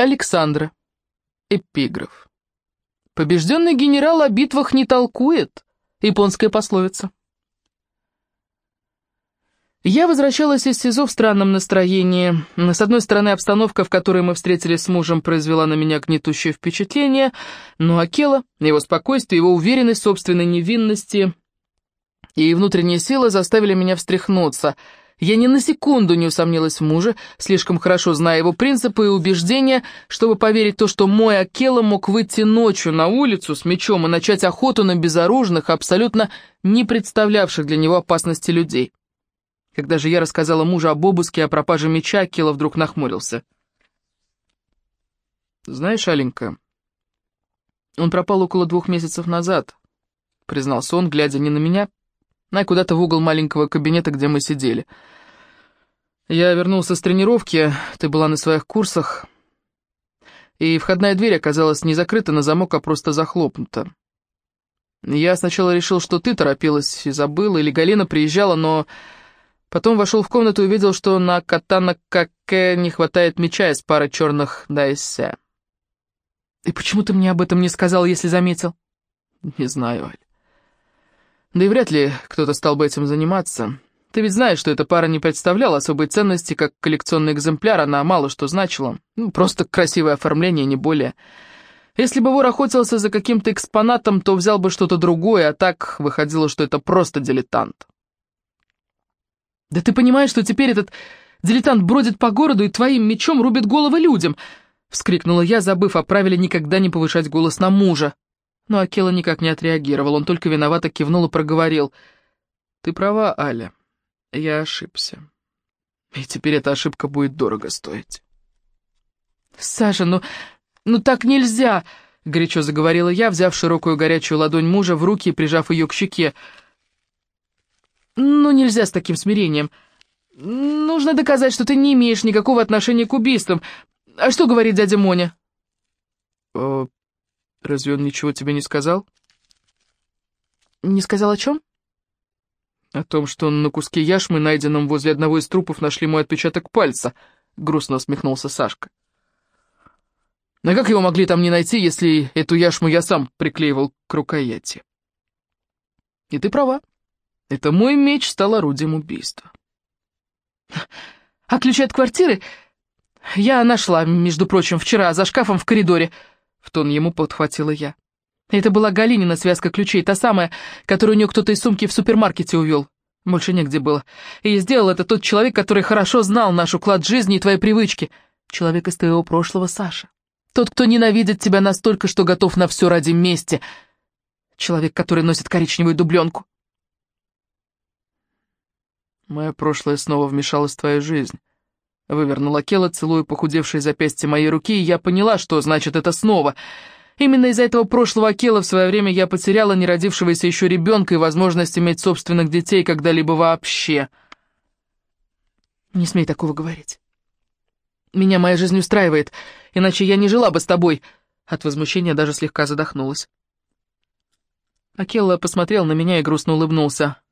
Александра. Эпиграф. Побежденный генерал о битвах не толкует. Японская пословица. Я возвращалась из СИЗО в странном настроении. С одной стороны, обстановка, в которой мы встретились с мужем, произвела на меня гнетущее впечатление, но Акела, его спокойствие, его уверенность в собственной невинности и внутренние силы заставили меня встряхнуться. Я ни на секунду не усомнилась в муже, слишком хорошо зная его принципы и убеждения, чтобы поверить то, что мой Акела мог выйти ночью на улицу с мечом и начать охоту на безоружных, абсолютно не представлявших для него опасности людей. Когда же я рассказала мужу об обыске и о пропаже меча, Кила вдруг нахмурился. «Знаешь, Аленька, он пропал около двух месяцев назад», — признался он, глядя не на меня, а куда-то в угол маленького кабинета, где мы сидели. «Я вернулся с тренировки, ты была на своих курсах, и входная дверь оказалась не закрыта на замок, а просто захлопнута. Я сначала решил, что ты торопилась и забыла, или Галина приезжала, но...» Потом вошел в комнату и увидел, что на катана каке не хватает меча из пары черных дайсе. «И почему ты мне об этом не сказал, если заметил?» «Не знаю, Аль. Да и вряд ли кто-то стал бы этим заниматься. Ты ведь знаешь, что эта пара не представляла особой ценности, как коллекционный экземпляр, она мало что значила. Ну, просто красивое оформление, не более. Если бы вор охотился за каким-то экспонатом, то взял бы что-то другое, а так выходило, что это просто дилетант». «Да ты понимаешь, что теперь этот дилетант бродит по городу и твоим мечом рубит головы людям!» — вскрикнула я, забыв о правиле никогда не повышать голос на мужа. Но Акела никак не отреагировал, он только виновато кивнул и проговорил. «Ты права, Аля, я ошибся. И теперь эта ошибка будет дорого стоить». «Саша, ну, ну так нельзя!» — горячо заговорила я, взяв широкую горячую ладонь мужа в руки и прижав ее к щеке. «Ну, нельзя с таким смирением. Нужно доказать, что ты не имеешь никакого отношения к убийствам. А что говорит дядя Моня?» «Э, «Разве он ничего тебе не сказал?» «Не сказал о чем?» «О том, что на куске яшмы, найденном возле одного из трупов, нашли мой отпечаток пальца», — грустно усмехнулся Сашка. «А как его могли там не найти, если эту яшму я сам приклеивал к рукояти?» «И ты права. Это мой меч стал орудием убийства. А ключи от квартиры я нашла, между прочим, вчера за шкафом в коридоре. В тон ему подхватила я. Это была Галинина связка ключей, та самая, которую у нее кто-то из сумки в супермаркете увел. Больше негде было. И сделал это тот человек, который хорошо знал наш уклад жизни и твои привычки. Человек из твоего прошлого, Саша. Тот, кто ненавидит тебя настолько, что готов на все ради мести. Человек, который носит коричневую дубленку. Мое прошлое снова вмешалось в твою жизнь. Вывернула Кела, целуя похудевшие запястья моей руки, и я поняла, что значит это снова. Именно из-за этого прошлого Акела в свое время я потеряла неродившегося еще ребенка и возможность иметь собственных детей когда-либо вообще. Не смей такого говорить. Меня моя жизнь устраивает, иначе я не жила бы с тобой. От возмущения даже слегка задохнулась. Акелла посмотрел на меня и грустно улыбнулся.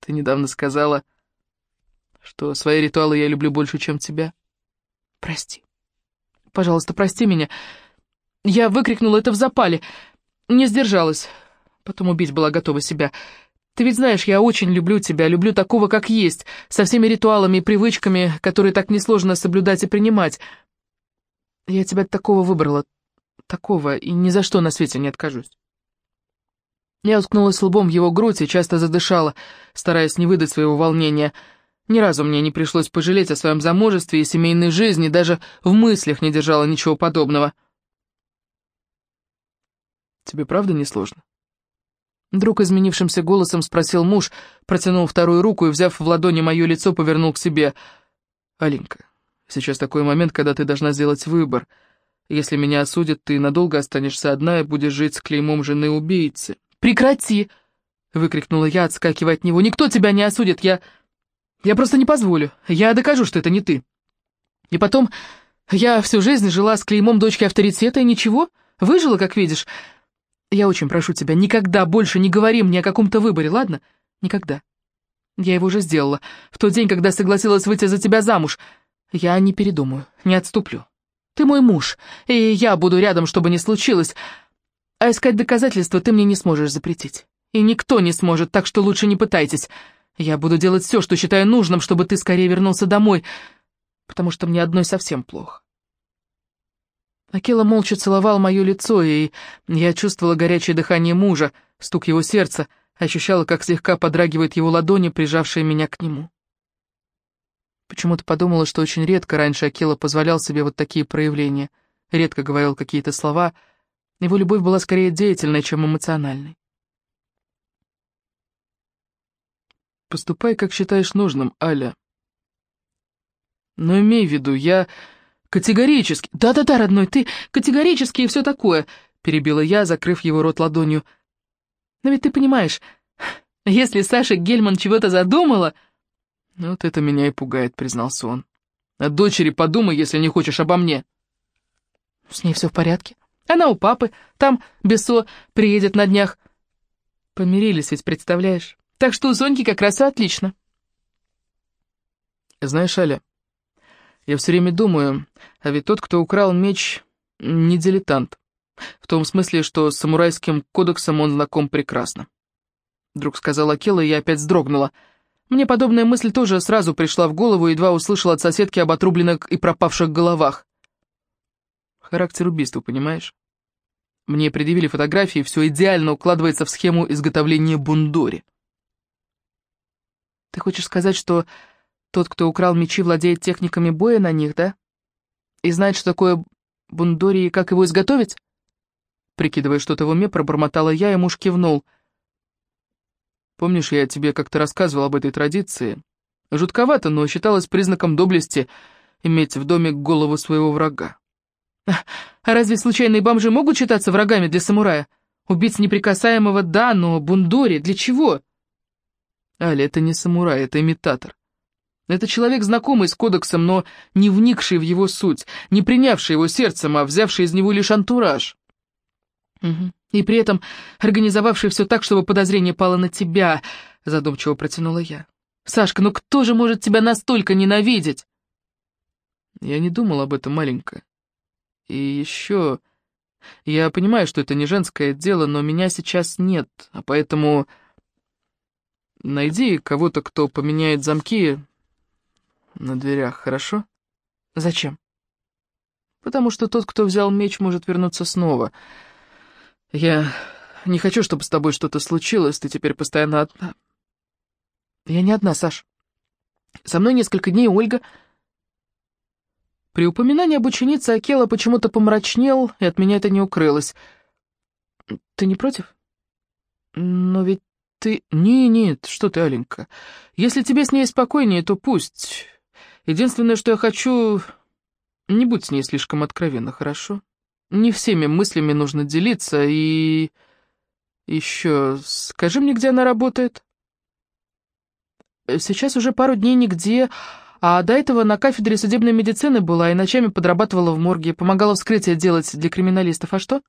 Ты недавно сказала, что свои ритуалы я люблю больше, чем тебя. Прости. Пожалуйста, прости меня. Я выкрикнула это в запале. Не сдержалась. Потом убить была готова себя. Ты ведь знаешь, я очень люблю тебя, люблю такого, как есть, со всеми ритуалами и привычками, которые так несложно соблюдать и принимать. Я тебя такого выбрала, такого, и ни за что на свете не откажусь. Я уткнулась лбом в его грудь и часто задышала, стараясь не выдать своего волнения. Ни разу мне не пришлось пожалеть о своем замужестве и семейной жизни, даже в мыслях не держала ничего подобного. «Тебе правда не сложно?» Вдруг изменившимся голосом спросил муж, протянул вторую руку и, взяв в ладони мое лицо, повернул к себе. «Алинка, сейчас такой момент, когда ты должна сделать выбор. Если меня осудят, ты надолго останешься одна и будешь жить с клеймом жены-убийцы. «Прекрати!» — выкрикнула я, отскакивая от него. «Никто тебя не осудит, я... Я просто не позволю. Я докажу, что это не ты. И потом, я всю жизнь жила с клеймом дочки авторитета, и ничего, выжила, как видишь. Я очень прошу тебя, никогда больше не говори мне о каком-то выборе, ладно? Никогда. Я его уже сделала. В тот день, когда согласилась выйти за тебя замуж. Я не передумаю, не отступлю. Ты мой муж, и я буду рядом, чтобы не случилось, а искать доказательства ты мне не сможешь запретить. И никто не сможет, так что лучше не пытайтесь. Я буду делать все, что считаю нужным, чтобы ты скорее вернулся домой, потому что мне одной совсем плохо. Акела молча целовал мое лицо, и я чувствовала горячее дыхание мужа, стук его сердца, ощущала, как слегка подрагивают его ладони, прижавшие меня к нему. Почему-то подумала, что очень редко раньше Акела позволял себе вот такие проявления, редко говорил какие-то слова, его любовь была скорее деятельной, чем эмоциональной. «Поступай, как считаешь нужным, Аля. Но имей в виду, я категорически... Да-да-да, родной, ты категорически и все такое», — перебила я, закрыв его рот ладонью. «Но ведь ты понимаешь, если Саша Гельман чего-то задумала...» «Вот это меня и пугает», — признался он. «О дочери подумай, если не хочешь обо мне». «С ней все в порядке. Она у папы, там Бесо приедет на днях». Помирились ведь, представляешь? Так что у Соньки как раз и отлично. Знаешь, Аля, я все время думаю, а ведь тот, кто украл меч, не дилетант. В том смысле, что с самурайским кодексом он знаком прекрасно. Вдруг сказала Акела, и я опять вздрогнула. Мне подобная мысль тоже сразу пришла в голову, едва услышала от соседки об отрубленных и пропавших головах. Характер убийства, понимаешь? Мне предъявили фотографии, все идеально укладывается в схему изготовления бундори. Ты хочешь сказать, что тот, кто украл мечи, владеет техниками боя на них, да? И знает, что такое бундори и как его изготовить? Прикидывая что-то в уме, пробормотала я, и муж кивнул. Помнишь, я тебе как-то рассказывал об этой традиции? Жутковато, но считалось признаком доблести иметь в доме голову своего врага. А разве случайные бомжи могут считаться врагами для самурая? Убить неприкасаемого, да, но бундори для чего? Аля, это не самурай, это имитатор. Это человек, знакомый с кодексом, но не вникший в его суть, не принявший его сердцем, а взявший из него лишь антураж. Угу. И при этом организовавший все так, чтобы подозрение пало на тебя, задумчиво протянула я. Сашка, ну кто же может тебя настолько ненавидеть? Я не думал об этом, маленькая. И еще... Я понимаю, что это не женское дело, но меня сейчас нет, а поэтому... Найди кого-то, кто поменяет замки на дверях, хорошо? Зачем? Потому что тот, кто взял меч, может вернуться снова. Я не хочу, чтобы с тобой что-то случилось, ты теперь постоянно одна. Я не одна, Саш. Со мной несколько дней Ольга... При упоминании об ученице Акела почему-то помрачнел, и от меня это не укрылось. Ты не против? Но ведь ты... Не, нет, что ты, Аленька. Если тебе с ней спокойнее, то пусть. Единственное, что я хочу... Не будь с ней слишком откровенно, хорошо? Не всеми мыслями нужно делиться, и... Еще, скажи мне, где она работает? Сейчас уже пару дней нигде, а до этого на кафедре судебной медицины была и ночами подрабатывала в морге, помогала вскрытие делать для криминалистов. А что?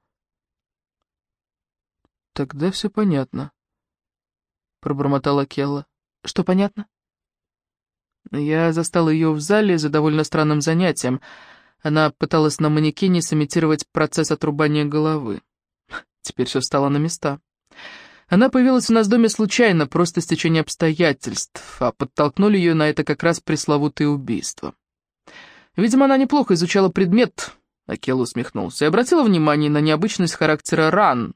Тогда все понятно пробормотала Келла. «Что понятно?» Я застал ее в зале за довольно странным занятием. Она пыталась на манекене сымитировать процесс отрубания головы. Теперь все стало на места. Она появилась у нас в доме случайно, просто стечение обстоятельств, а подтолкнули ее на это как раз пресловутые убийства. Видимо, она неплохо изучала предмет, Акел усмехнулся, и обратила внимание на необычность характера ран.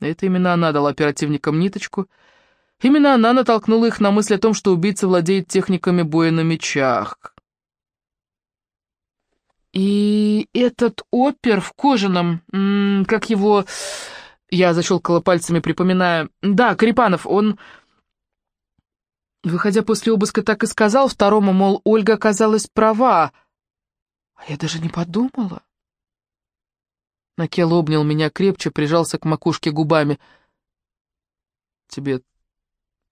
Это именно она дала оперативникам ниточку — Именно она натолкнула их на мысль о том, что убийца владеет техниками боя на мечах. И этот опер в кожаном, как его... Я защелкала пальцами, припоминая... Да, Карипанов, он... Выходя после обыска, так и сказал второму, мол, Ольга оказалась права. А я даже не подумала. Накел обнял меня крепче, прижался к макушке губами. «Тебе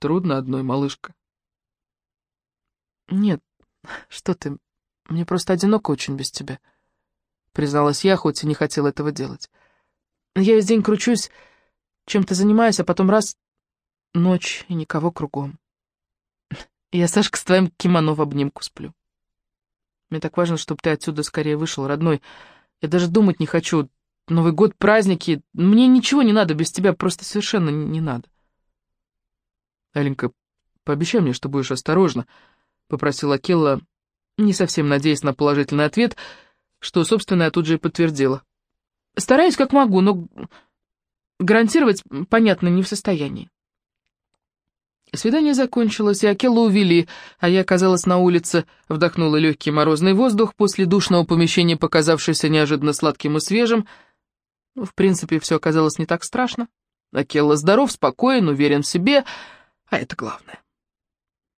Трудно одной, малышка?» «Нет, что ты, мне просто одиноко очень без тебя», — призналась я, хоть и не хотела этого делать. «Я весь день кручусь, чем-то занимаюсь, а потом раз — ночь и никого кругом. Я, Сашка, с твоим кимоно в обнимку сплю». Мне так важно, чтобы ты отсюда скорее вышел, родной. Я даже думать не хочу. Новый год, праздники. Мне ничего не надо без тебя, просто совершенно не надо. Аленька, пообещай мне, что будешь осторожна, — попросила Келла, не совсем надеясь на положительный ответ, что, собственно, я тут же и подтвердила. Стараюсь как могу, но гарантировать, понятно, не в состоянии. Свидание закончилось, и Акеллу увели, а я оказалась на улице, вдохнула легкий морозный воздух после душного помещения, показавшегося неожиданно сладким и свежим. В принципе, все оказалось не так страшно. Акелла здоров, спокоен, уверен в себе, а это главное.